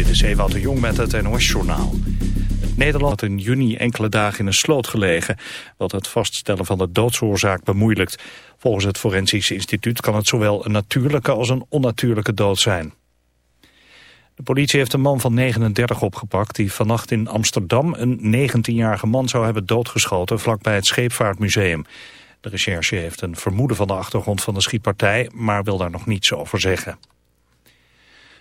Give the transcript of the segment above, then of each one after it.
Dit is Ewout de Jong met het NOS-journaal. Nederland had in juni enkele dagen in een sloot gelegen... wat het vaststellen van de doodsoorzaak bemoeilijkt. Volgens het Forensisch Instituut kan het zowel een natuurlijke als een onnatuurlijke dood zijn. De politie heeft een man van 39 opgepakt... die vannacht in Amsterdam een 19-jarige man zou hebben doodgeschoten... vlakbij het Scheepvaartmuseum. De recherche heeft een vermoeden van de achtergrond van de schietpartij... maar wil daar nog niets over zeggen.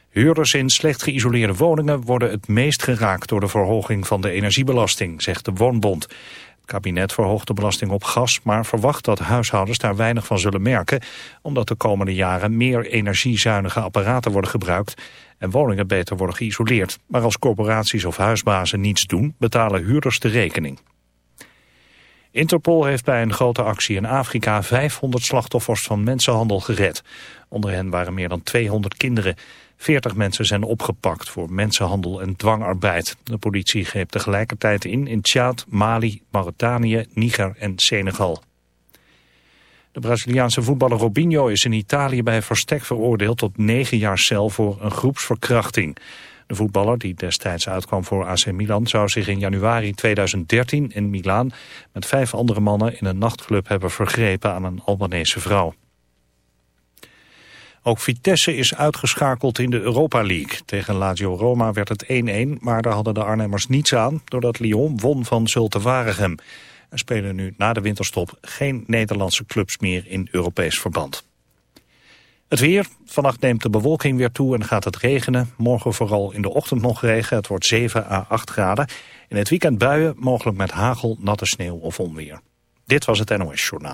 Huurders in slecht geïsoleerde woningen worden het meest geraakt door de verhoging van de energiebelasting, zegt de Woonbond. Het kabinet verhoogt de belasting op gas, maar verwacht dat huishoudens daar weinig van zullen merken, omdat de komende jaren meer energiezuinige apparaten worden gebruikt en woningen beter worden geïsoleerd. Maar als corporaties of huisbazen niets doen, betalen huurders de rekening. Interpol heeft bij een grote actie in Afrika 500 slachtoffers van mensenhandel gered. Onder hen waren meer dan 200 kinderen. 40 mensen zijn opgepakt voor mensenhandel en dwangarbeid. De politie greep tegelijkertijd in in Tjaad, Mali, Mauritanië, Niger en Senegal. De Braziliaanse voetballer Robinho is in Italië bij verstek veroordeeld tot negen jaar cel voor een groepsverkrachting. De voetballer, die destijds uitkwam voor AC Milan, zou zich in januari 2013 in Milaan met vijf andere mannen in een nachtclub hebben vergrepen aan een Albanese vrouw. Ook Vitesse is uitgeschakeld in de Europa League. Tegen Lazio Roma werd het 1-1, maar daar hadden de Arnhemmers niets aan... doordat Lyon won van Zulte Waregem. Er spelen nu na de winterstop geen Nederlandse clubs meer in Europees verband. Het weer. Vannacht neemt de bewolking weer toe en gaat het regenen. Morgen vooral in de ochtend nog regen. Het wordt 7 à 8 graden. In het weekend buien, mogelijk met hagel, natte sneeuw of onweer. Dit was het NOS Journaal.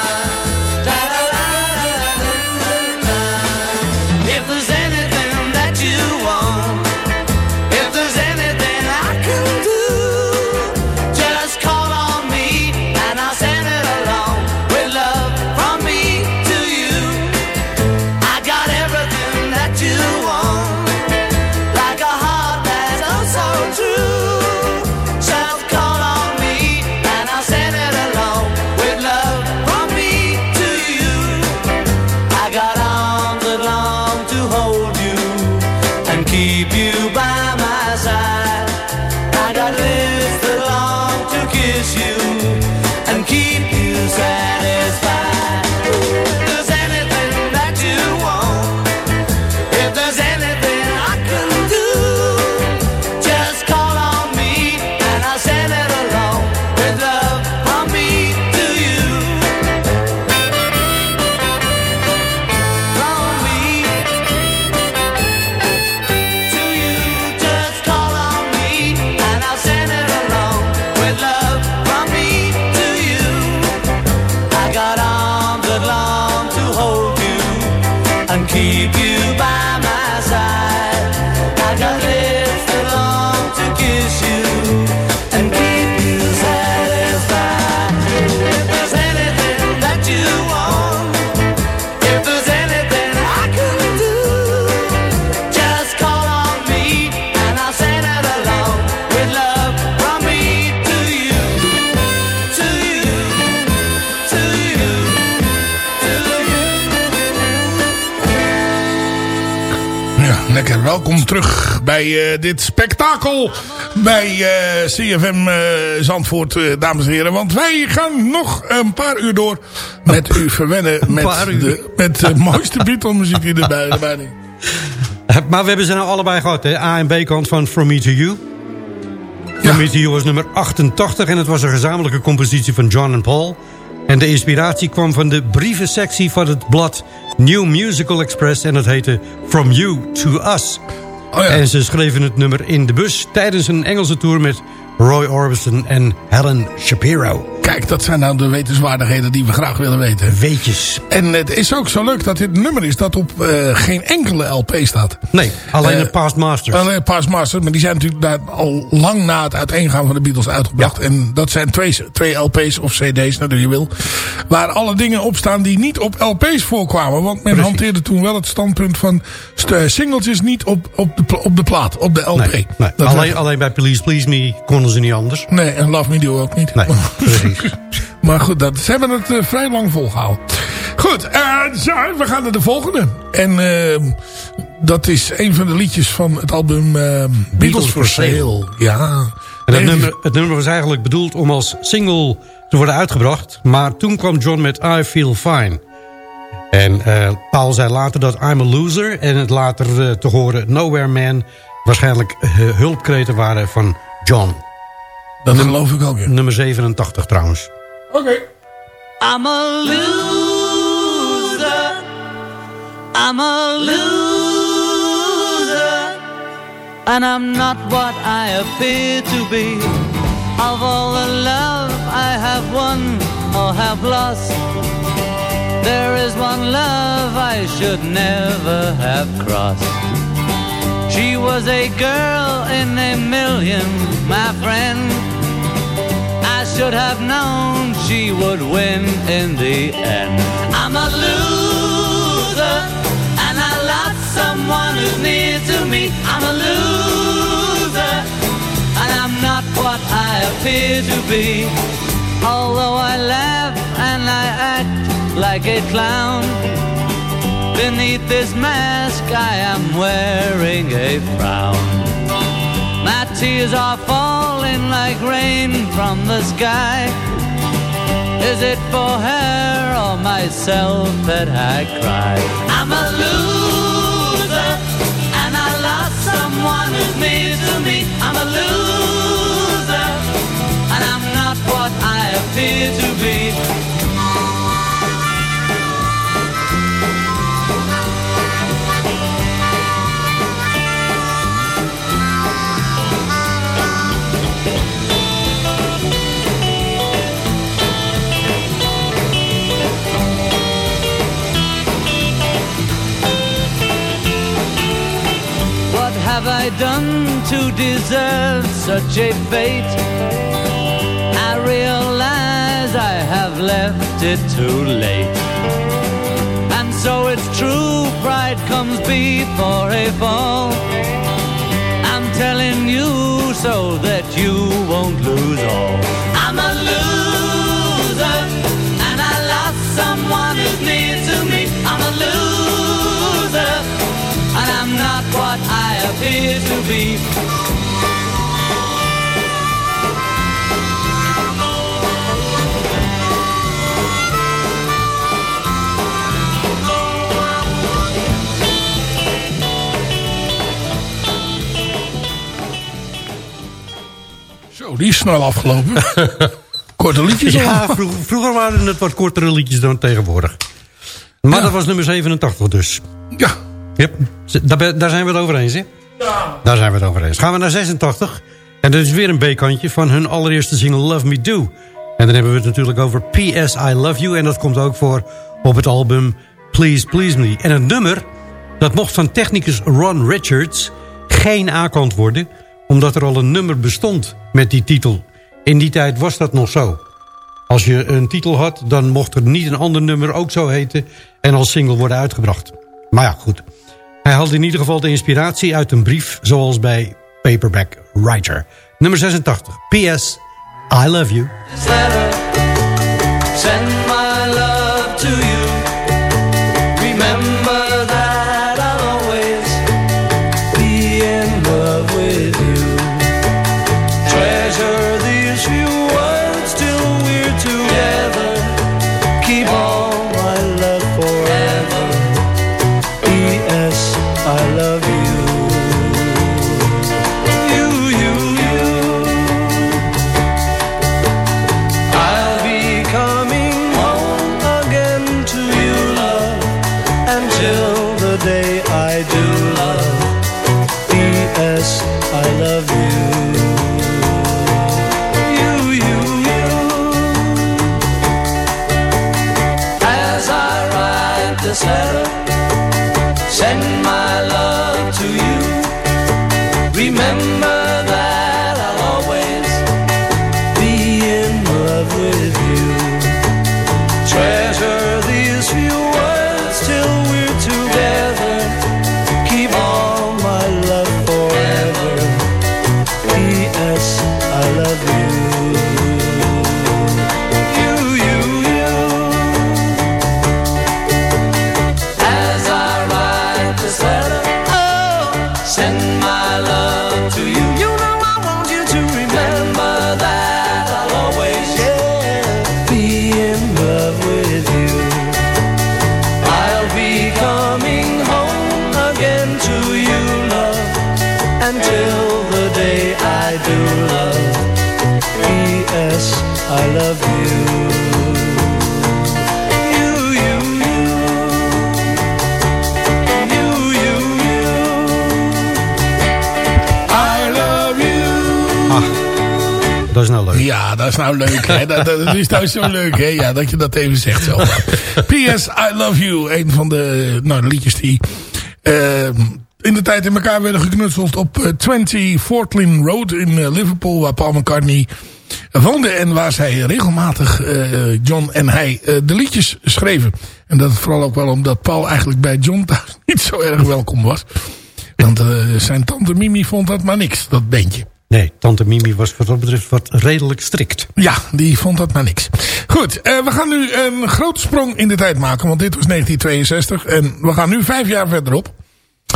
Welkom terug bij uh, dit spektakel bij uh, CFM uh, Zandvoort, dames en heren. Want wij gaan nog een paar uur door met u verwennen met de, met de mooiste Beatle muziek die erbij, erbij Maar we hebben ze nou allebei gehad, hè? A en B kant van From Me To You. From Me To You was nummer 88 en het was een gezamenlijke compositie van John en Paul... En de inspiratie kwam van de brievensectie van het blad New Musical Express. En dat heette From You to Us. Oh ja. En ze schreven het nummer in de bus tijdens een Engelse tour met Roy Orbison en Helen Shapiro. Kijk, dat zijn nou de wetenswaardigheden die we graag willen weten. Weetjes. En het is ook zo leuk dat dit een nummer is dat op uh, geen enkele LP staat. Nee, alleen uh, de Past Masters. Alleen Past Masters, maar die zijn natuurlijk daar al lang na het uiteengaan van de Beatles uitgebracht. Ja. En dat zijn twee, twee LP's of CD's, nou je wil. Waar alle dingen op staan die niet op LP's voorkwamen. Want men Precies. hanteerde toen wel het standpunt van singeltjes niet op, op, de, op de plaat, op de LP. Nee, nee. Alleen, alleen bij Please Please Me konden ze niet anders. Nee, en Love Me Do ook niet. Nee, precies. Maar goed, dat, ze hebben het uh, vrij lang volgehouden. Goed, uh, zo, we gaan naar de volgende. En uh, dat is een van de liedjes van het album Beatles, Beatles for Sale. Ja. En het, nummer, het nummer was eigenlijk bedoeld om als single te worden uitgebracht. Maar toen kwam John met I Feel Fine. En Paul zei later dat I'm a Loser. En het later te horen Nowhere Man waarschijnlijk hulpkreten waren van John. Dat geloof ik ook, ja. Nummer 87 trouwens. Oké. Okay. I'm a loser. I'm a loser. And I'm not what I appear to be. Of all the love I have won or have lost. There is one love I should never have crossed. She was a girl in a million, my friend. Should have known she would win in the end. I'm a loser, and I lost someone who's near to me. I'm a loser, and I'm not what I appear to be. Although I laugh and I act like a clown. Beneath this mask I am wearing a frown tears are falling like rain from the sky. Is it for her or myself that I cry? I'm a loser, and I lost someone who's near to me. I'm a loser, and I'm not what I appear to be. Have I done to deserve such a fate? I realize I have left it too late. And so it's true, pride comes before a fall. I'm telling you so that you won't Zo, die is snel afgelopen. Korte liedjes Ja, vroeger, vroeger waren het wat kortere liedjes dan tegenwoordig. Maar ja. dat was nummer 87 dus. Ja. Yep. Daar, daar zijn we het over eens, hè? Daar zijn we het over eens. Gaan we naar 86. En dat is weer een B-kantje van hun allereerste single Love Me Do. En dan hebben we het natuurlijk over P.S. I Love You. En dat komt ook voor op het album Please Please Me. En het nummer, dat mocht van technicus Ron Richards geen A-kant worden... omdat er al een nummer bestond met die titel. In die tijd was dat nog zo. Als je een titel had, dan mocht er niet een ander nummer ook zo heten... en als single worden uitgebracht. Maar ja, goed. Hij haalde in ieder geval de inspiratie uit een brief... zoals bij Paperback Writer. Nummer 86. P.S. I love you. Nou leuk. Dat, is nou zo leuk hè? Ja, dat je dat even zegt zo. P.S. I Love You. Een van de, nou, liedjes die uh, in de tijd in elkaar werden geknutseld op uh, 20 Fortlin Road in uh, Liverpool. Waar Paul McCartney woonde en waar zij regelmatig John en hij de liedjes schreven. En dat vooral ook wel omdat Paul eigenlijk bij John thuis niet zo erg welkom was. Want zijn tante Mimi vond dat maar niks, dat bandje. Nee, tante Mimi was wat dat betreft wat redelijk strikt. Ja, die vond dat maar niks. Goed, uh, we gaan nu een grote sprong in de tijd maken. Want dit was 1962 en we gaan nu vijf jaar verderop.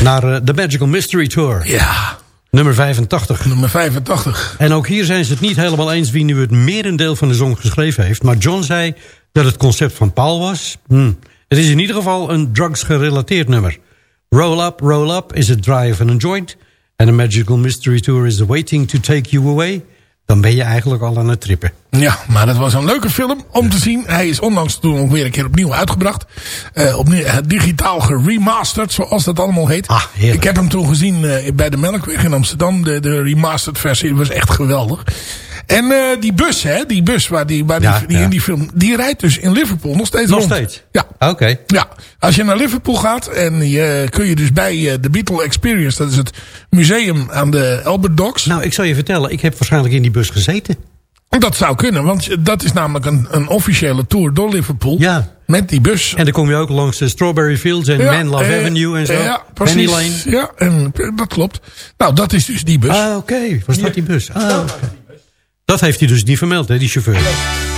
Naar uh, The Magical Mystery Tour. Ja. Nummer 85. Nummer 85. En ook hier zijn ze het niet helemaal eens wie nu het merendeel van de song geschreven heeft. Maar John zei dat het concept van Paul was. Hm. Het is in ieder geval een drugs gerelateerd nummer. Roll Up, Roll Up is het draaien van een joint. En The Magical Mystery Tour is Waiting to Take You Away. Dan ben je eigenlijk al aan het trippen. Ja, maar het was een leuke film om te zien. Hij is onlangs toen ook weer een keer opnieuw uitgebracht. Uh, opnieuw, digitaal geremasterd, zoals dat allemaal heet. Ah, ik heb hem toen gezien uh, bij de Melkweg in Amsterdam. De, de remastered versie was echt geweldig. En uh, die bus, hè, die bus waar die, waar Ja, die, die ja. in die film, die rijdt dus in Liverpool nog steeds Nog rond. steeds? Ja. Oké. Ja, als je naar Liverpool gaat en je, kun je dus bij eh, de Beatle Experience, dat is het museum aan de Albert Docks. Nou, ik zal je vertellen, ik heb waarschijnlijk in die bus gezeten. Dat zou kunnen, want dat is namelijk een, een officiële tour door Liverpool. Ja. Met die bus. En dan kom je ook langs de Strawberry Fields en Ja, Man Love eh, Avenue en zo. Ja, Penny precies. Lane. Ja, en eh, dat klopt. Nou, dat is dus die bus. Ah, oké. Was dat die bus? Ah, oké. Dat heeft hij dus niet vermeld, hè, die chauffeur.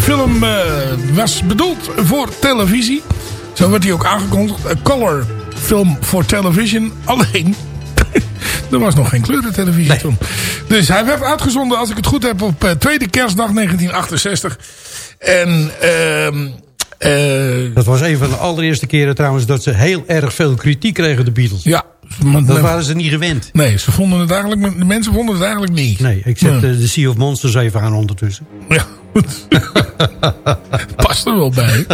De film uh, was bedoeld voor televisie. Zo werd hij ook aangekondigd. Een color film voor television. Alleen, er was nog geen kleurentelevisie Nee. toen. Dus hij werd uitgezonden, als ik het goed heb, op uh, tweede kerstdag 1968. En... ehm uh, Dat was een van de allereerste keren trouwens dat ze heel erg veel kritiek kregen, de Beatles. ja, Dat waren ze niet gewend. Nee, ze vonden het eigenlijk, de mensen vonden het eigenlijk niet. Nee, ik zet de Sea of Monsters even aan ondertussen. Ja, Past er wel bij.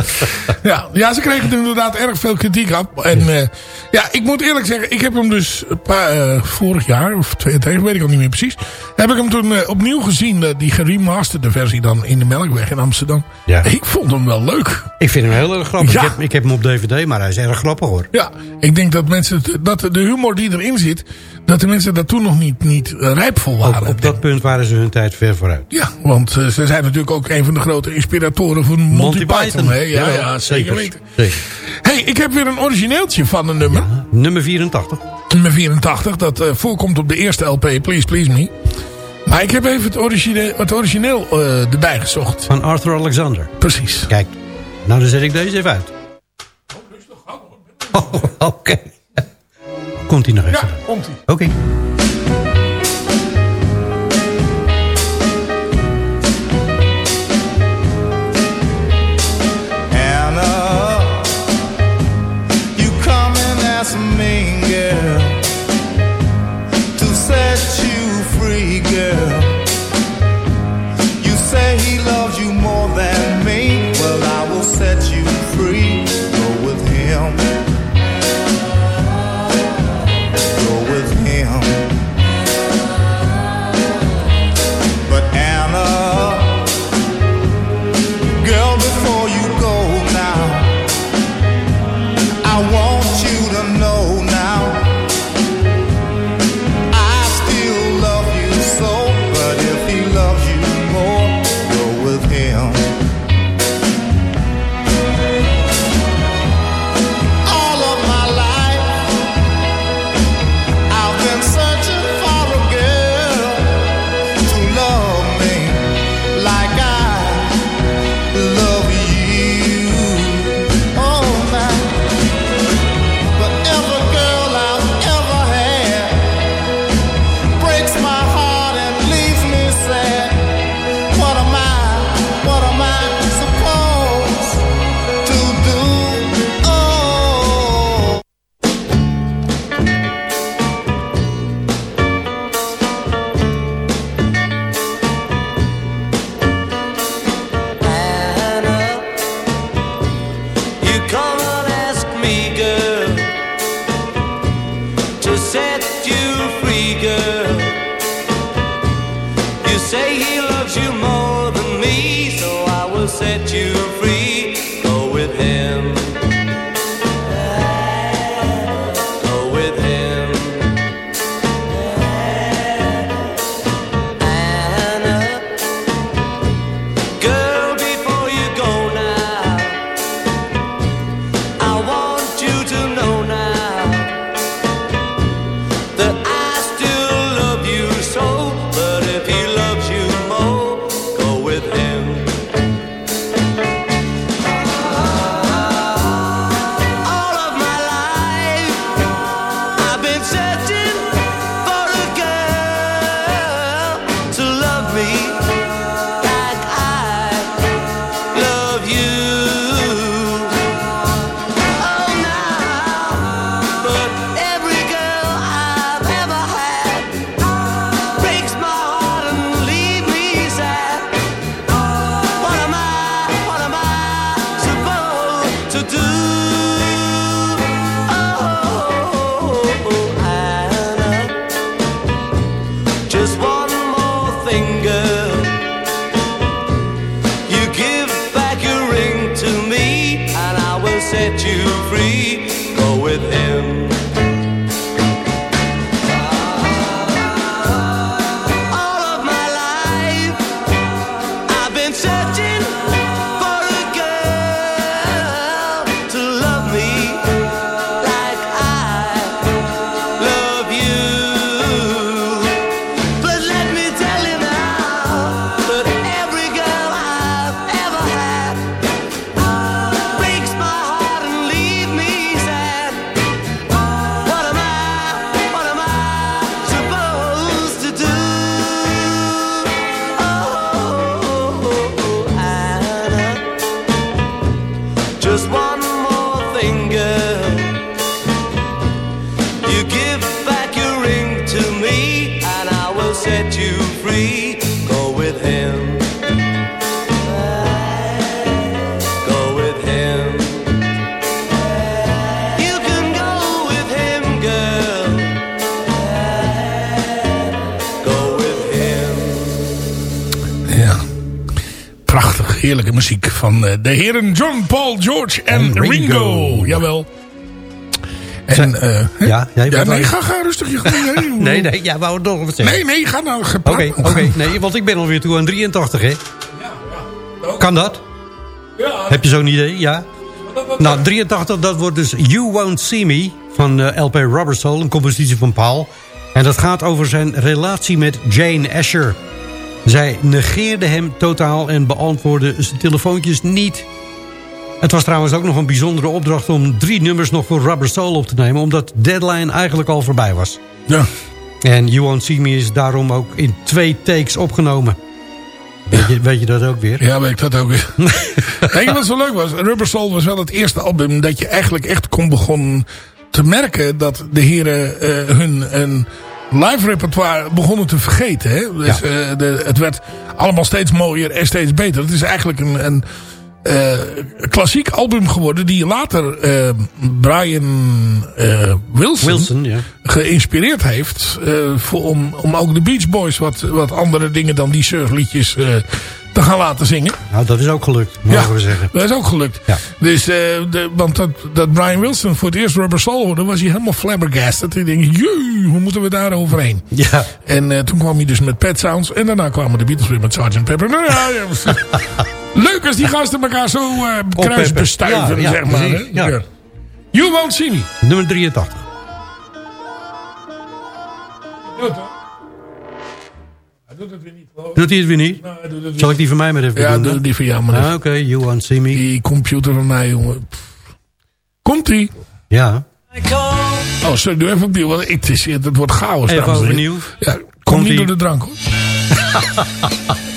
Ja, ja, ze kregen er inderdaad erg veel kritiek op. En uh, ja, ik moet eerlijk zeggen, ik heb hem dus paar, uh, vorig jaar, of twee tegen, weet ik al niet meer precies. Heb ik hem toen uh, opnieuw gezien, die geremasterde versie dan in de Melkweg in Amsterdam. Ja. Ik vond hem wel leuk. Ik vind hem heel erg grappig. Ja. Ik, heb, ik heb hem op DVD, maar hij is erg grappig hoor. Ja, ik denk dat mensen, dat de humor die erin zit, dat de mensen daar toen nog niet, niet rijp voor waren. Op, op dat punt waren ze hun tijd ver vooruit. Ja, want ze zijn natuurlijk ook een van de grote inspiratoren van Monty, Monty Python. Python. Ja, ja, ja, zeker weten. hey, ik heb weer een origineeltje van een nummer. Ja, nummer 84. Nummer 84, dat uh, voorkomt op de eerste LP, Please Please Me. Maar ik heb even het origineel, het origineel uh, erbij gezocht. Van Arthur Alexander. Precies. Kijk, nou dan zet ik deze even uit. Oh, gauw. Oh, oké. Okay. Komt hij nog even? Ja, komt hij. Oké. Okay. Heerlijke muziek van eh, de heren John, Paul, George en, En Ringo. Ringo. Jawel. En, eh, hè? Ja, jij ja, nee, ga, ga rustig. je- Nee, Nee, nee, ja, wou het nog wat zeggen. nee, nee, ga nou. Oké, oké, nee, want ik ben alweer toe aan 83, hè? Kan dat? Ja, Heb je zo'n idee? Ja. Nou, 83, dat wordt dus You Won't See Me van eh, LP Rubber Soul, een compositie van Paul. En dat gaat over zijn relatie met Jane Asher. Zij negeerde hem totaal en beantwoordde zijn telefoontjes niet. Het was trouwens ook nog een bijzondere opdracht om drie nummers nog voor Rubber Soul op te nemen... omdat Deadline eigenlijk al voorbij was. ja. En You Won't See Me is daarom ook in twee takes opgenomen. Weet, je, weet je dat ook weer? Ja, weet ik dat ook weer. Weet je wat zo leuk was? Rubber Soul was wel het eerste album dat je eigenlijk echt kon begonnen te merken dat de heren eh, hun een live repertoire begonnen te vergeten. Hè? Dus, Ja. eh, de, het werd allemaal steeds mooier en steeds beter. Het is eigenlijk een, een eh, klassiek album geworden die later eh, Brian Wilson, Wilson, ja. geïnspireerd heeft. voor, om, om ook de Beach Boys wat, wat andere dingen dan die surfliedjes te gaan laten zingen. Nou, dat is ook gelukt, mogen we zeggen. dat is ook gelukt. Ja. Dus, eh, de, want dat, dat Brian Wilson voor het eerst Rubber Soul hoorde, was hij helemaal flabbergasted. Ik denk, jee, hoe moeten we daar overheen? Ja, En eh, toen kwam hij dus met Pet Sounds. En daarna kwamen de Beatles weer met Sgt. Pepper. Nou, ja, Leuk als die gasten elkaar zo eh kruisbestuiven, Ja, zeg maar. hè? You won't see me. nummer 83. Doet het. Hij doet het weer niet. ik. Doet hij het weer niet? Nou, hij doet het Zal ik die van mij maar even Ja, doen? doe dan? die van jou maar. Ah, Oké, You Won't See Me. Die computer van mij, jongen. Komt-ie. Ja. Oh, sorry, doe even opnieuw. Want het, is, het wordt chaos. even overnieuw. Ja, kom Komt-ie. niet door de drank, hoor.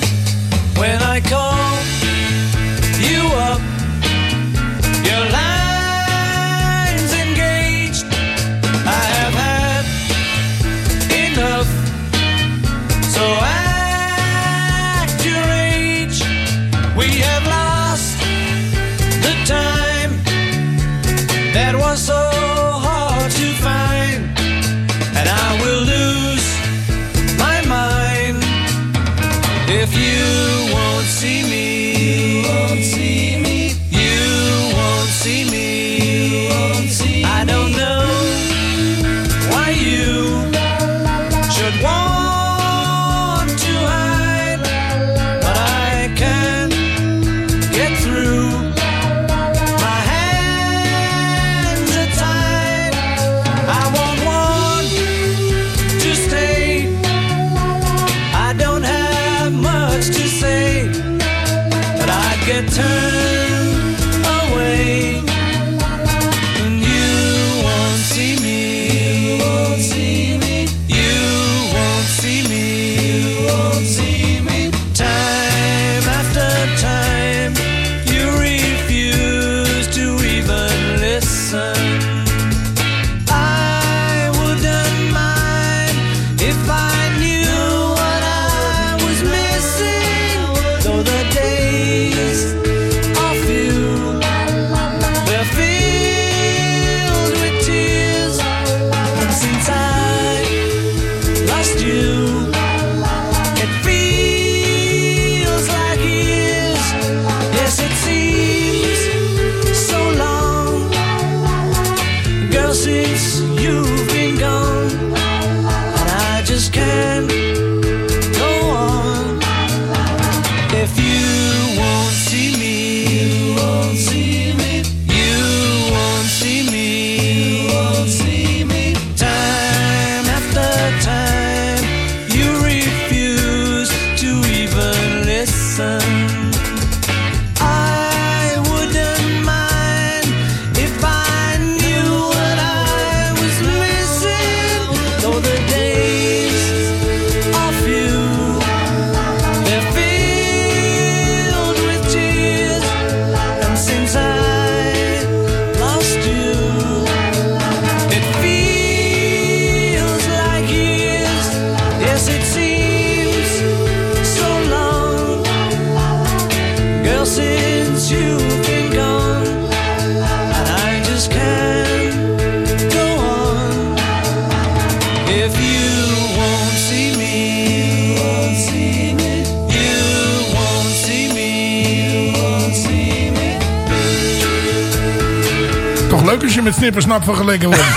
vergeleken worden.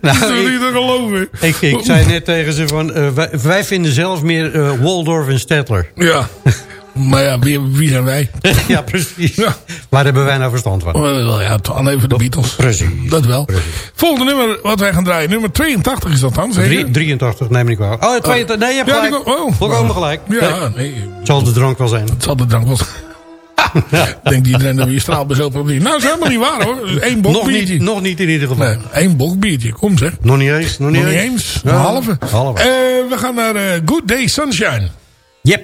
nou, dat is niet te geloven. Ik, ik zei net tegen ze van... Uh, wij, wij, vinden zelf meer uh, Waldorf en Stedtler. Ja. Maar ja, wie, wie zijn wij? ja, precies. Ja. Waar hebben wij nou verstand van? Wel ja, dan even de Beatles. Precies. Dat wel. Precies. Volgende nummer wat wij gaan draaien. Nummer 82 is dat dan, zeker? 83, neem ik wel. Oh, 82, nee, je hebt gelijk. Ja, oh. Volkomen gelijk. Ja, nee. Het zal de drank wel zijn. Het zal de drank wel zijn. Denkt iedereen dat we je straalbezopen Nou, dat is helemaal niet waar hoor. Eén bokbiertje. Nog niet, nog niet in ieder geval. Nee, één bokbiertje. Kom zeg. Nog niet eens. Nog niet, nog eens. niet eens. Een halve. halve. Uh, we gaan naar uh, Good Day Sunshine. Yep.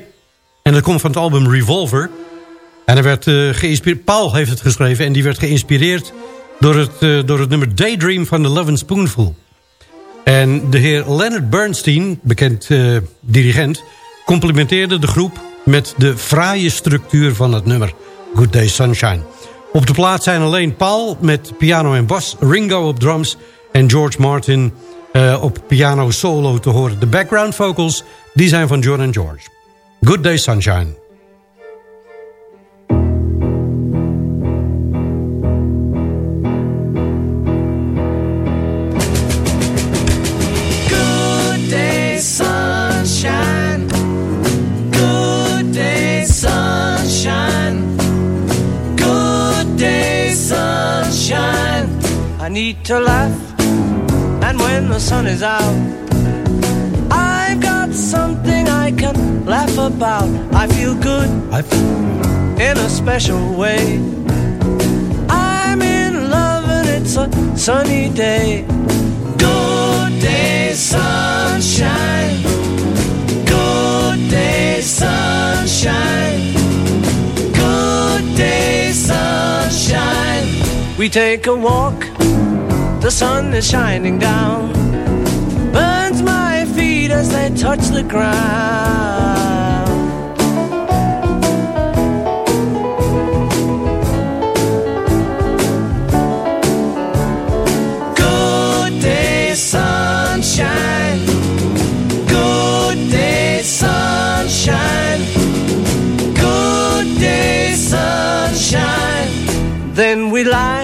En dat komt van het album Revolver. En er werd uh, geïnspireerd... Paul heeft het geschreven en die werd geïnspireerd... door het, uh, door het nummer Daydream van The Love Spoonful. En de heer Leonard Bernstein, bekend uh, dirigent... complimenteerde de groep met de fraaie structuur van het nummer Good Day Sunshine. Op de plaat zijn alleen Paul met piano en bas... Ringo op drums en George Martin op piano solo te horen. De background vocals die zijn van John and George. Good Day Sunshine. Need to laugh, and when the sun is out, I've got something I can laugh about. I feel good I feel... in a special way. I'm in love and it's a sunny day. Good day, sunshine. Good day, sunshine. Good day, sunshine. We take a walk, the sun is shining down. Burns my feet as they touch the ground. Good day, sunshine. Good day, sunshine. Good day, sunshine. Then we lie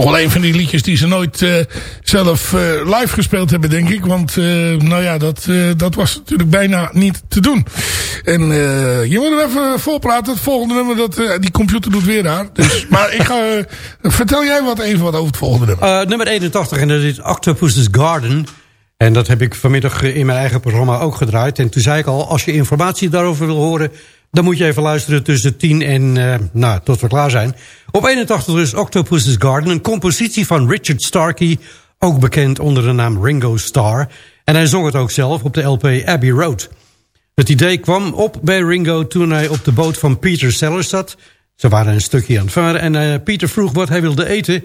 Toch wel een van die liedjes die ze nooit uh, zelf uh, live gespeeld hebben, denk ik. Want uh, nou ja, dat, dat was natuurlijk bijna niet te doen. En je moet er even voorpraten. Het volgende nummer, dat, die computer doet weer raar. Dus, maar ik ga, vertel jij wat even wat over het volgende nummer. nummer 81 en dat is Octopus's Garden. En dat heb ik vanmiddag in mijn eigen programma ook gedraaid. En toen zei ik al, als je informatie daarover wil horen... dan moet je even luisteren tussen 10 en, uh, nou, tot we klaar zijn. Op 81 is Octopus's Garden, een compositie van Richard Starkey... ook bekend onder de naam Ringo Starr. En hij zong het ook zelf op de LP Abbey Road. Het idee kwam op bij Ringo toen hij op de boot van Peter Sellers zat. Ze waren een stukje aan het varen en uh, Peter vroeg wat hij wilde eten.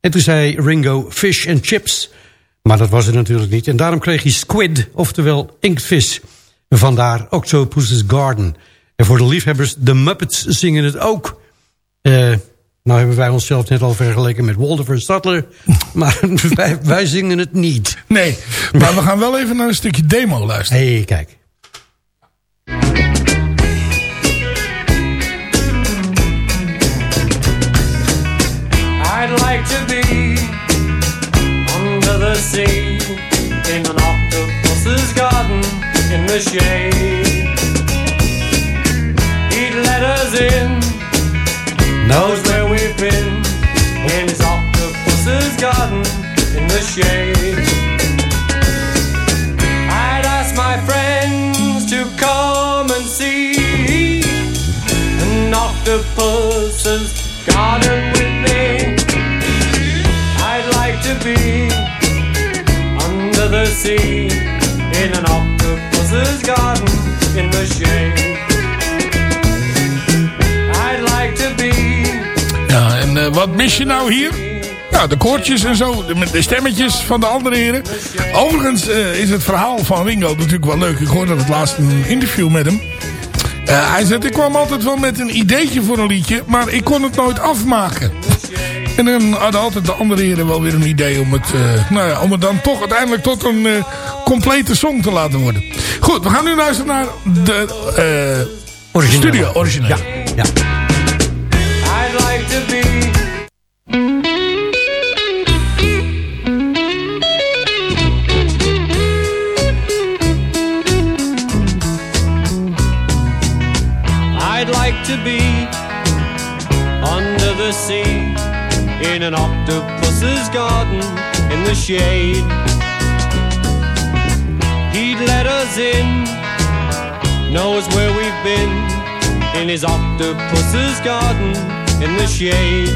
En toen zei Ringo fish and chips... Maar dat was het natuurlijk niet. En daarom kreeg hij squid, oftewel inktvis. Vandaar Octopus's Garden. En voor de liefhebbers, de Muppets zingen het ook. Uh, nou hebben wij onszelf net al vergeleken met Waldorf en Stadler. Maar wij, wij, zingen het niet. Nee, maar we gaan wel even naar een stukje demo luisteren. Hé, hey, kijk. I'd like to be under the sea in an octopus's garden in the shade. in, knows where we've been, in his octopus's garden, in the shade. I'd ask my friends to come and see an octopus's garden with me. I'd like to be under the sea, in an octopus's garden, in the shade. Uh, wat mis je nou hier? Ja, de koortjes en zo, de, de stemmetjes van de andere heren. Overigens uh, is het verhaal van Ringo natuurlijk wel leuk. Ik hoorde het laatst een interview met hem. Uh, hij zegt, ik kwam altijd wel met een ideetje voor een liedje, maar ik kon het nooit afmaken. En dan hadden altijd de andere heren wel weer een idee om het, uh, nou ja, om het dan toch uiteindelijk tot een uh, complete song te laten worden. Goed, we gaan nu luisteren naar de originele. studio origineel. Ja, ja. An octopus's garden in the shade. He'd let us in, knows where we've been in his octopus's garden in the shade.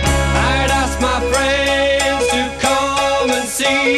I'd ask my friends to come and see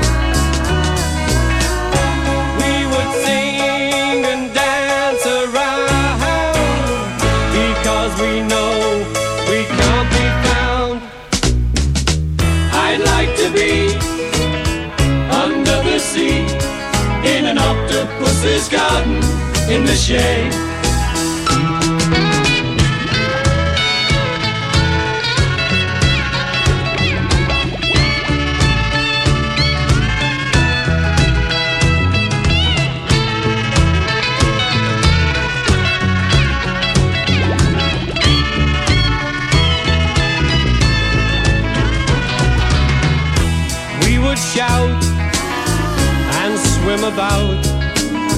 Octopus's garden in the shade. We would shout and swim about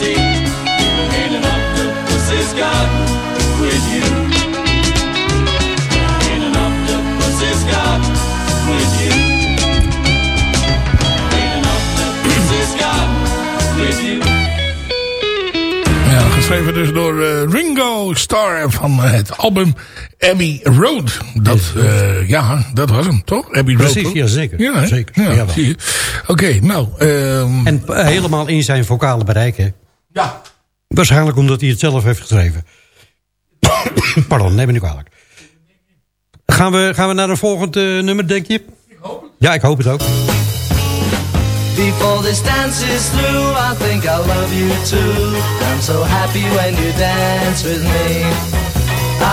sea in an octopus's garden with you. In an octopus's garden with you. In an octopus's garden with you. Ja, geschreven dus door uh, Ringo Starr van het album Abbey Road. Dat, uh, ja, dat was hem, toch? Abbey Road. Precies, ja, zeker. Ja, zeker. Ja. Oké, nou. ehm, En eh, helemaal in zijn vocale bereik, hè. Ja. Waarschijnlijk omdat hij het zelf heeft geschreven. Pardon, neem me niet kwalijk. Gaan we, gaan we naar een volgend eh, nummer, denk je? Ik hoop het. Ja, ik hoop het ook. Before this dance is through, I think I love you too. I'm so happy when you dance with me.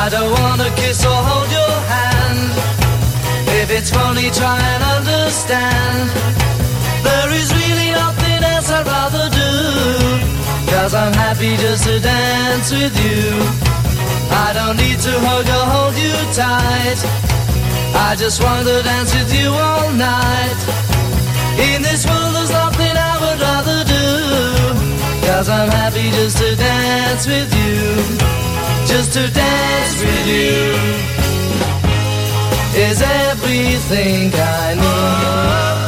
I don't wanna kiss or hold your hand. If it's funny, try and understand. There is really nothing else I'd rather do. Cause I'm happy just to dance with you. I don't need to hug or hold you tight. I just want to dance with you all night. In this world there's nothing I would rather do Cause I'm happy just to dance with you Just to dance with you Is everything I need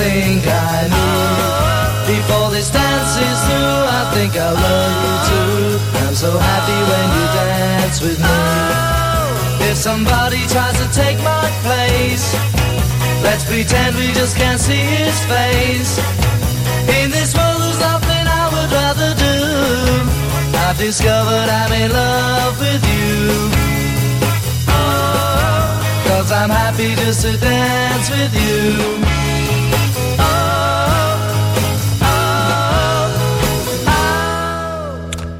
Think I knew Before this dance is through I think I'll love you too. I'm so happy when you dance with me. If somebody tries to take my place Let's pretend we just can't see his face. In this world there's nothing I would rather do. I've discovered I'm in love with you Cause I'm happy just to dance with you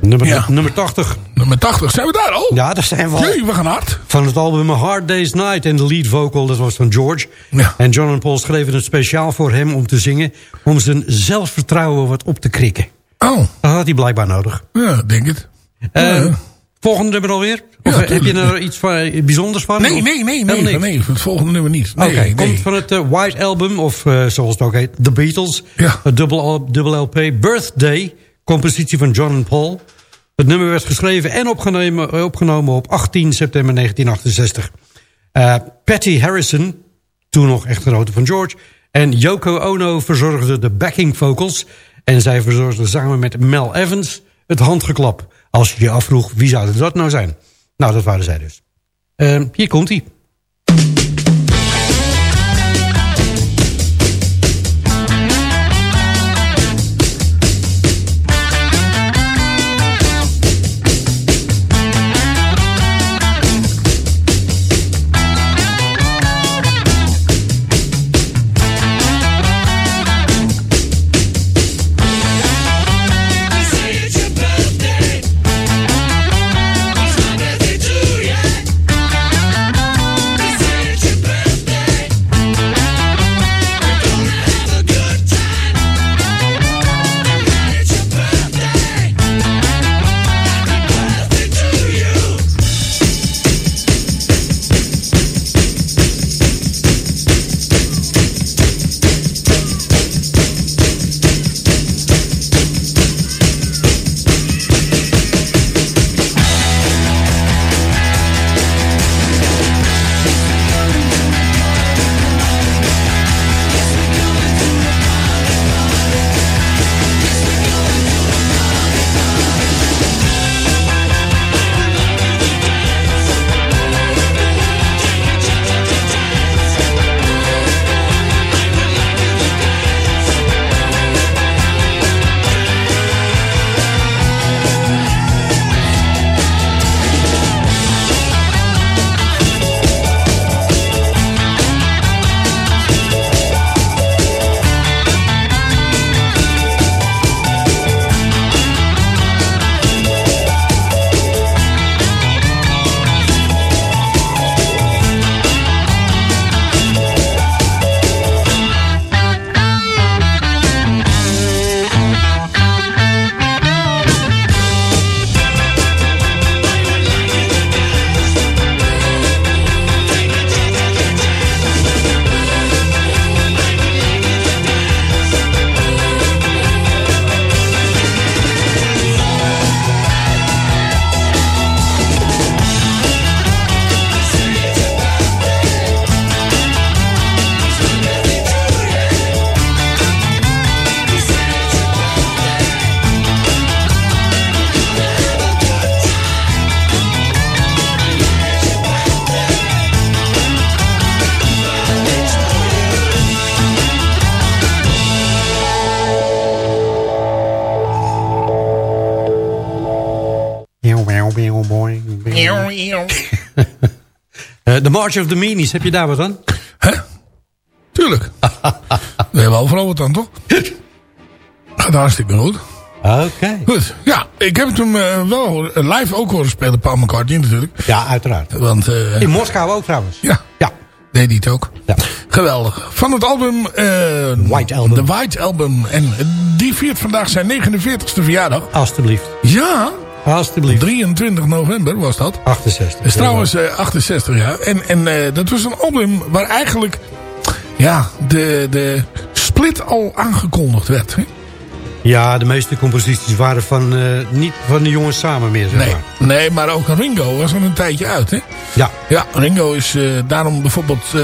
Nummer, Ja. nummer 80. Nummer 80, zijn we daar al? Ja, daar zijn we al. Jee, we gaan hard. Van het album A Hard Day's Night. En de lead vocal, dat was van George. Ja. En John en Paul schreven het speciaal voor hem om te zingen. Om zijn zelfvertrouwen wat op te krikken. Oh, Dat had hij blijkbaar nodig. ja, denk het. Eh, Ja. Volgende nummer alweer? Of Ja, eh, heb je er iets van, eh, bijzonders van? Nee, nee, nee, nee, niks? nee, het volgende nummer niet. Nee, Oké, nee. komt van het eh, White Album, of zoals het ook heet, The Beatles. Ja. Het dubbel, LP, Birthday, compositie van John en Paul. Het nummer werd geschreven en opgenomen, opgenomen op 18 september 1968. Eh, Patty Harrison, toen nog echtgenote van George... en Yoko Ono verzorgden de backing vocals... en zij verzorgden samen met Mel Evans het handgeklap. Als je je afvroeg, wie zou dat nou zijn? Nou, dat waren zij dus. Eh, hier komt-ie. Eh, March of the Meanies, heb je daar wat aan? Hè? Tuurlijk. We hebben overal wat aan, toch? Gaat hartstikke goed. Oké. Goed, ja, ik heb hem eh, wel live ook horen spelen, Paul McCartney natuurlijk. Ja, uiteraard. Want, eh, In Moskou ook trouwens. ja, Ja. deed hij het ook. Ja. Geweldig. Van het album... eh, White Album. De White Album. En die viert vandaag zijn 49ste verjaardag. Alsjeblieft. Ja, Alsjeblieft. 23 november was dat. 68. Dat is trouwens eh, 68 jaar. En, en eh, dat was een album waar eigenlijk ja, de, de split al aangekondigd werd. Hè? Ja, de meeste composities waren van, eh, niet van de jongens samen meer, zeg Nee, maar. nee, maar ook Ringo was er een tijdje uit. Hè? Ja. Ja, Ringo is eh, daarom bijvoorbeeld... eh,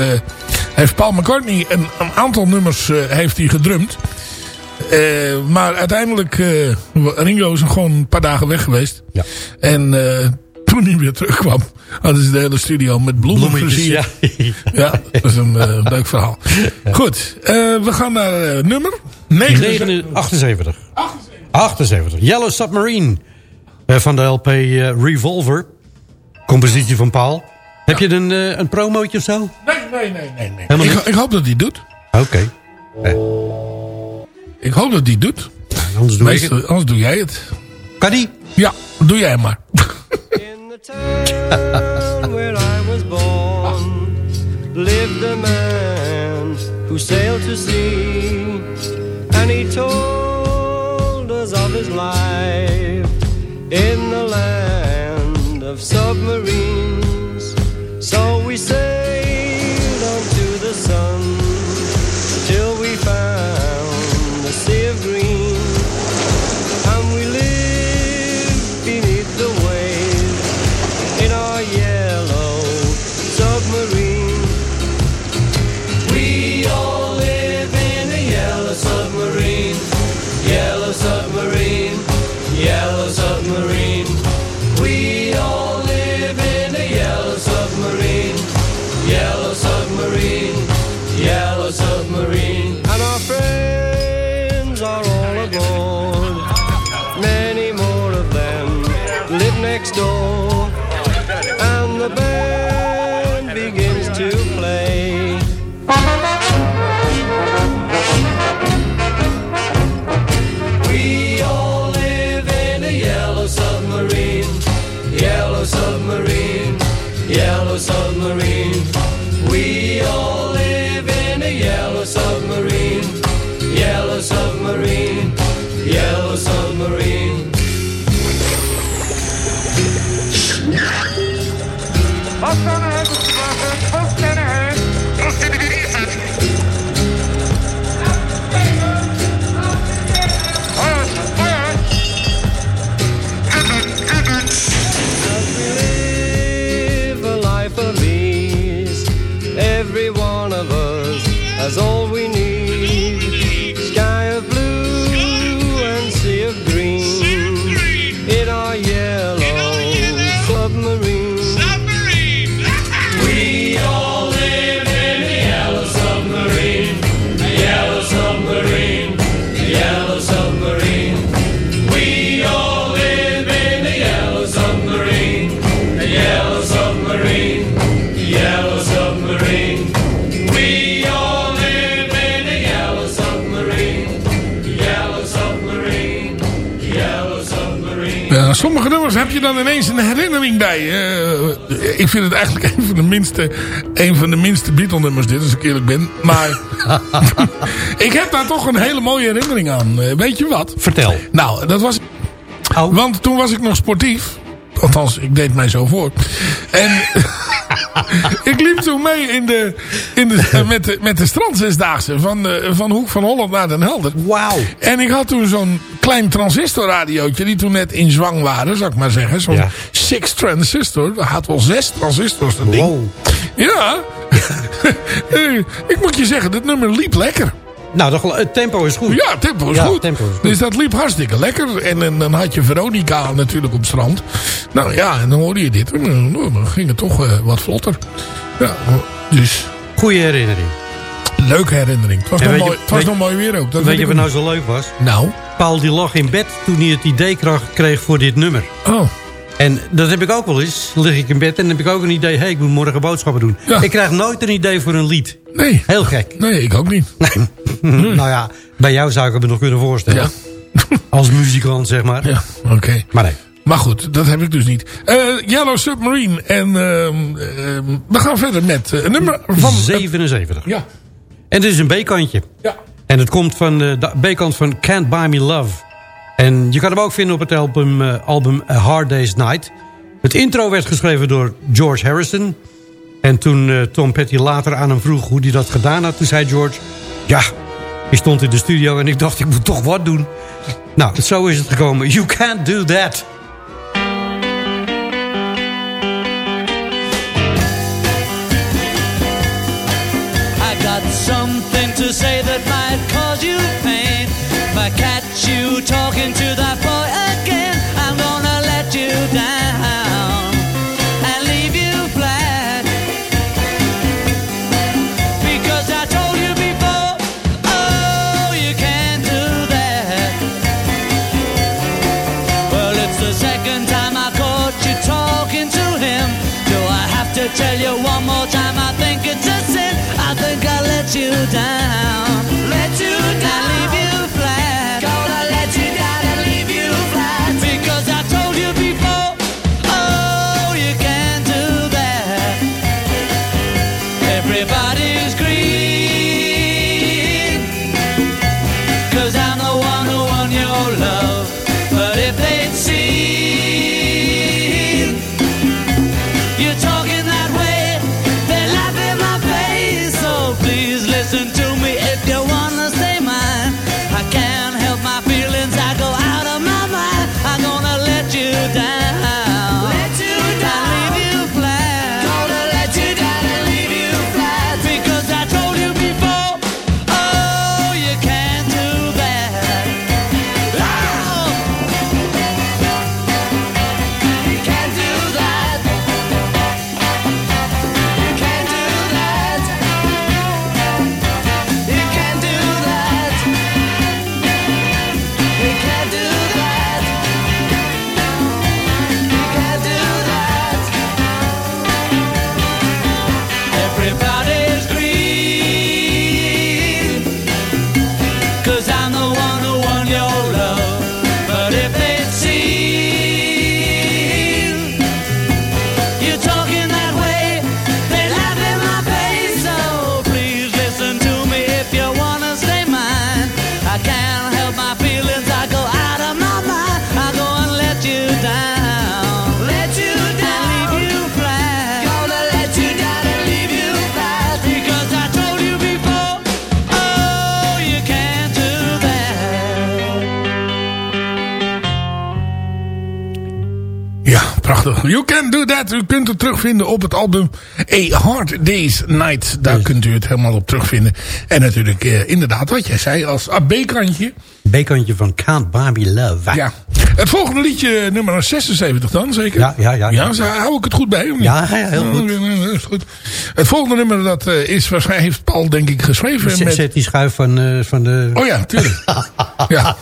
heeft Paul McCartney een, een aantal nummers heeft hij gedrumd. Uh, maar uiteindelijk, uh, Ringo is gewoon een paar dagen weg geweest. Ja. En toen hij weer terugkwam, hadden ze de hele studio met bloemen versierd. Ja. ja, dat is een leuk verhaal. Goed, we gaan naar nummer 79. 78. 78. Yellow Submarine. van de LP Revolver. Compositie van Paul. Heb je een, een promootje of zo? Nee, nee, nee. nee, nee. Ik, ik, hoop dat hij doet. Oké. Okay. Eh. Ik hoop dat hij doet. Ja, anders, doe Meestal, anders doe jij het. Kan die? Ja, doe jij maar. In the town where I was born Lived a man who sailed to sea And he told us of his life In the land of submarines So we sailed submarine. We all heb je dan ineens een herinnering bij. Eh, ik vind het eigenlijk een van de minste, een van de minste Beatle nummers dit, als ik eerlijk ben. Maar ik heb daar toch een hele mooie herinnering aan. Eh, weet je wat? Vertel. Nou, dat was... Oh. Want toen was ik nog sportief. Althans, ik deed mij zo voor. En ik liep toen mee in de, in de, met, de, met de strandzesdaagse van, de, van Hoek van Holland naar Den Helder. Wauw. En ik had toen zo'n klein transistorradiootje die toen net in zwang waren, zou ik maar zeggen. Zo'n Ja. six transistor. Dat had wel zes transistors, dat ding. Wow. Ja. Ik moet je zeggen, dit nummer liep lekker. Nou, het tempo is goed. Ja, tempo is Ja, goed. tempo is goed. Dus dat liep hartstikke lekker. En, en dan had je Veronica natuurlijk op het strand. Nou ja, en dan hoorde je dit. Dan ging het toch eh, wat vlotter. Ja, dus Goeie herinnering. Leuke herinnering. Het was, nog, je- mooi, het was weet- nog mooi weer ook. Dat Weet je wat nou zo leuk was? Nou, Paul die lag in bed toen hij het idee kreeg- voor dit nummer. oh. En dat heb ik ook wel eens. Lig ik in bed en dan heb ik ook een idee. hey, ik moet morgen boodschappen doen. Ja. Ik krijg nooit een idee voor een lied. Nee. Heel gek. Nee, ik ook niet. nou ja, bij jou zou ik het me nog kunnen voorstellen. Ja. Als muzikant, zeg maar. Ja, oké. Maar nee. Maar goed, dat heb ik dus niet. Eh, Yellow Submarine. En ehm, ehm, we gaan verder met eh, een nummer van... 77. ja, En dit is een B-kantje. ja. En het komt van de de B-kant van Can't Buy Me Love. En je kan hem ook vinden op het album, eh, album A Hard Day's Night. Het intro werd geschreven door George Harrison. En toen eh, Tom Petty later aan hem vroeg hoe hij dat gedaan had... toen zei George... Ja, ik stond in de studio en ik dacht ik moet toch wat doen. Nou, zo is het gekomen. You can't do that. Got something to say that might cause you pain. If I catch you talking to that prachtig. You Can Do That. U kunt het terugvinden op het album A Hard Day's Night. Daar kunt u het helemaal op terugvinden. En natuurlijk eh, inderdaad wat jij zei als B-kantje. B-kantje van Can't Me Love. Ja. Het volgende liedje, nummer 76 dan, zeker? Ja, ja, ja, ja. Hou ik het goed bij, of niet? Ja, ja, heel goed. Het volgende nummer, dat eh, is waarschijnlijk, heeft Paul denk ik geschreven. Zet, met... zet die schuif van, eh, van de... Oh ja, tuurlijk. ja.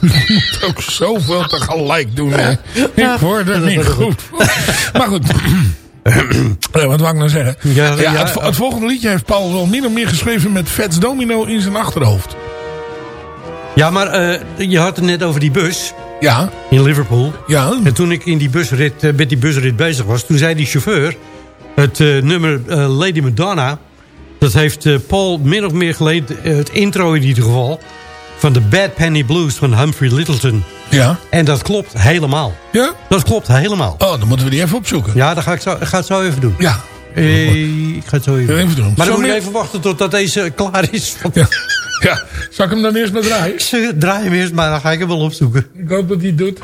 Je moet ook zoveel tegelijk doen. Hè. Ik word er niet goed. Maar goed. Eh, wat wou ik nou zeggen? Ja, Ja, het, vo- het volgende liedje heeft Paul wel min of meer geschreven met Fats Domino in zijn achterhoofd. Ja, maar je had het net over die bus Ja, in Liverpool. ja. En toen ik in die busrit, eh, met die busrit bezig was... toen zei die chauffeur... het eh, nummer eh, Lady Madonna... dat heeft Paul min of meer geleend... het intro in ieder geval... van de Bad Penny Blues van Humphrey Littleton. Ja. En dat klopt helemaal. Ja? Dat klopt helemaal. Oh, dan moeten we die even opzoeken. Ja, dat ga ik zo, ik ga het zo even doen. Ja. Ik ga het zo even, Even doen. Maar dan moet meer- even wachten totdat deze klaar is. Ja. Ja. Zal ik hem dan eerst maar draaien? Draai hem eerst, maar dan ga ik hem wel opzoeken. Ik hoop dat hij het doet.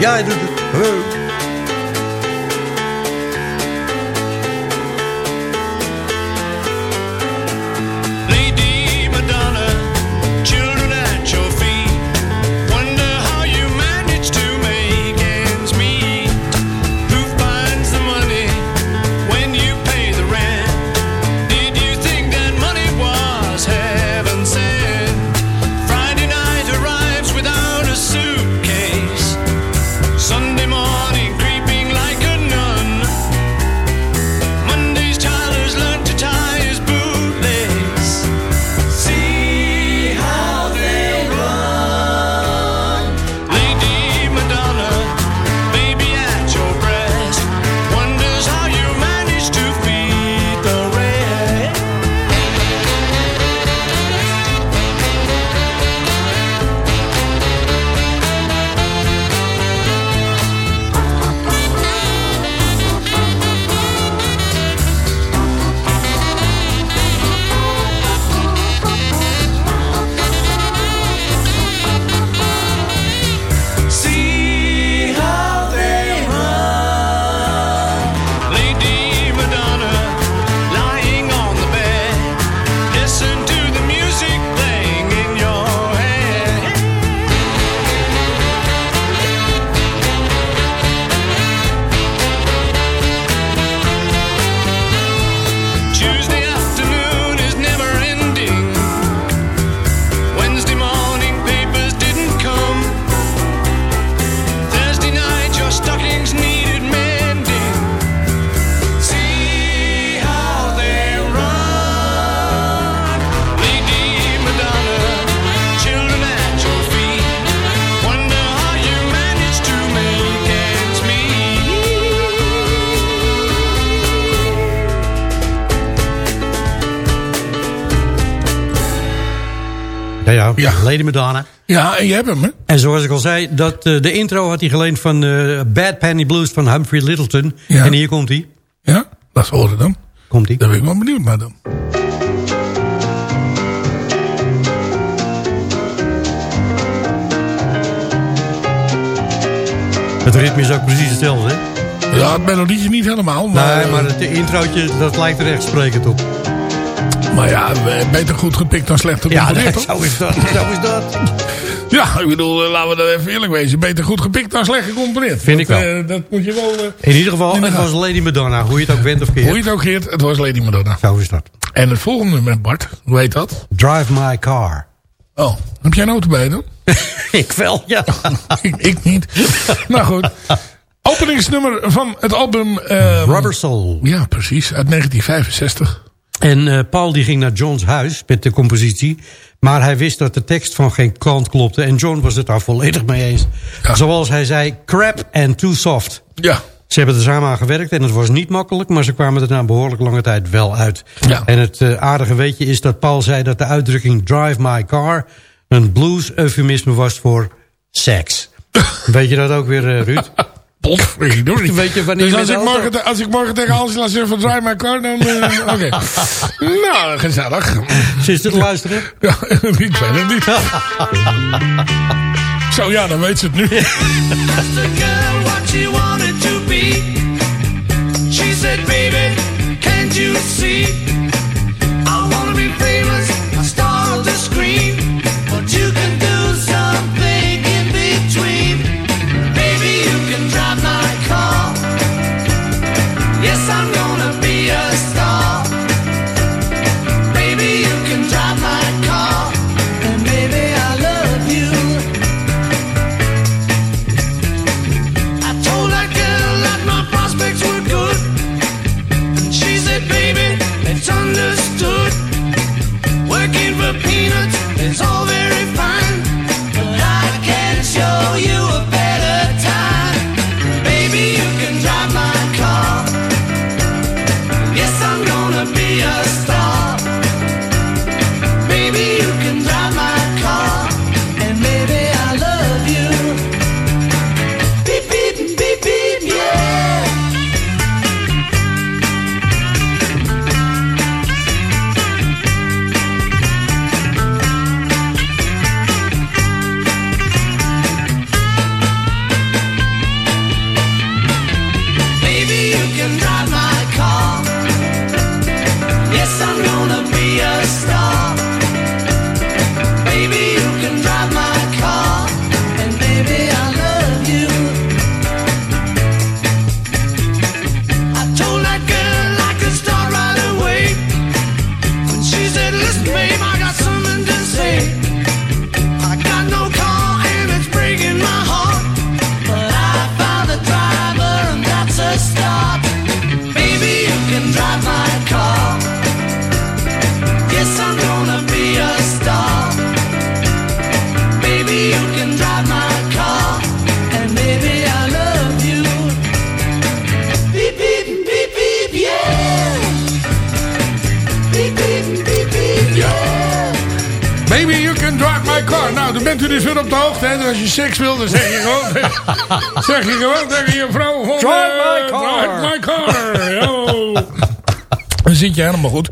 Ja, hij doet het. Lady Madonna. Ja, en je hebt hem, hè? En zoals ik al zei, dat, eh, de intro had hij geleend van eh, Bad Penny Blues van Humphrey Littleton. Ja. En hier komt hij. Ja, dat is horen dan. Komt hij. Daar ben ik wel benieuwd naar dan. Het ritme is ook precies hetzelfde, hè? Ja, het melodietje niet helemaal. Maar, Nee, eh, maar het introotje, dat lijkt er echt sprekend op. maar ja, eh, beter goed gepikt dan slecht Ja, nee, toch? zo is dat. Zo is dat. Ja, ik bedoel, eh, laten we dat even eerlijk wezen. Beter goed gepikt dan slecht gecomponeerd. Vind ik wel. eh, dat moet je wel... In ieder geval, het was Lady Madonna. Hoe je het ook bent of hoe keert. je het ook geert, het was Lady Madonna. Zo is dat. En het volgende met Bart, hoe heet dat? Drive My Car. Oh, heb jij een auto bij dan? ik wel, ja. ik, ik niet. nou goed. Openingsnummer van het album... eh, Rubber Soul. Ja, precies. Uit 1965. En eh, Paul die ging naar John's huis met de compositie. Maar hij wist dat de tekst van geen kant klopte. En John was het daar volledig mee eens. Ja. Zoals hij zei, crap and too soft. Ja. Ze hebben er samen aan gewerkt en het was niet makkelijk... maar ze kwamen er na een behoorlijk lange tijd wel uit. Ja. En het eh, aardige weetje is dat Paul zei dat de uitdrukking drive my car... een blues-eufemisme was voor seks. Weet je dat ook weer, eh, Ruud? Potverdorie. Weet je wanneer dus je als met ik, auto- morgen, als ik morgen tegen Angela zeg van draai mijn car, dan... eh, Oké. nou, gezellig. Ze is te luisteren. Ja, ik weet het niet. Zo, ja, dan weet ze het nu. She said, baby, can't you see? Zeg je gewoon tegen je vrouw... Van, Drive eh, my car. Drive my car. Yo. Dan zit je helemaal goed.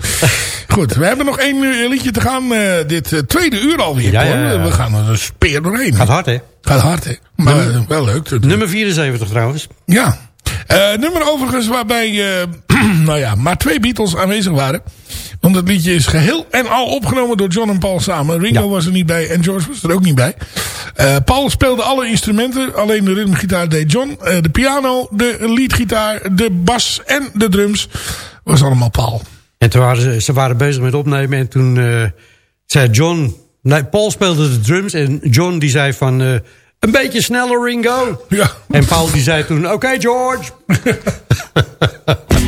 Goed, we hebben nog één uur liedje te gaan. eh, dit eh, tweede uur alweer. Ja, ja, hoor. ja. We gaan er een speer doorheen. Gaat hard, hè? Gaat hard, hè? Maar eh, wel leuk. Nummer 74 trouwens. Ja. Eh, nummer overigens waarbij eh, nou ja, maar twee Beatles aanwezig waren. Want het liedje is geheel en al opgenomen door John en Paul samen. Ringo Ja. was er niet bij en George was er ook niet bij. Eh, Paul speelde alle instrumenten. Alleen de ritmegitaar deed John. Eh, de piano, de leadgitaar, de bas en de drums was allemaal Paul. En toen waren ze, ze waren bezig met opnemen en toen eh, zei John... Nee, Paul speelde de drums en John die zei van... een beetje sneller Ringo. Ja. En Paul die zei toen... Oké George.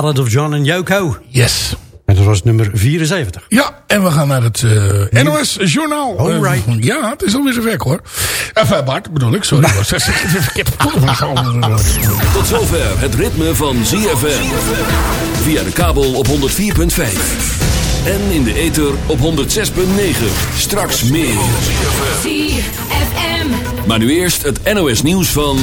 Ballad of John and Yoko. Yes. En dat was nummer 74. Ja, en we gaan naar het uh, NOS Journaal. Alright. Uh, ja, het is alweer zover hoor. Enfin, Bart bedoel ik, sorry. Tot zover het ritme van ZFM. Via de kabel op 104.5. En in de ether op 106.9. Straks meer. ZFM. Maar nu eerst het NOS nieuws van...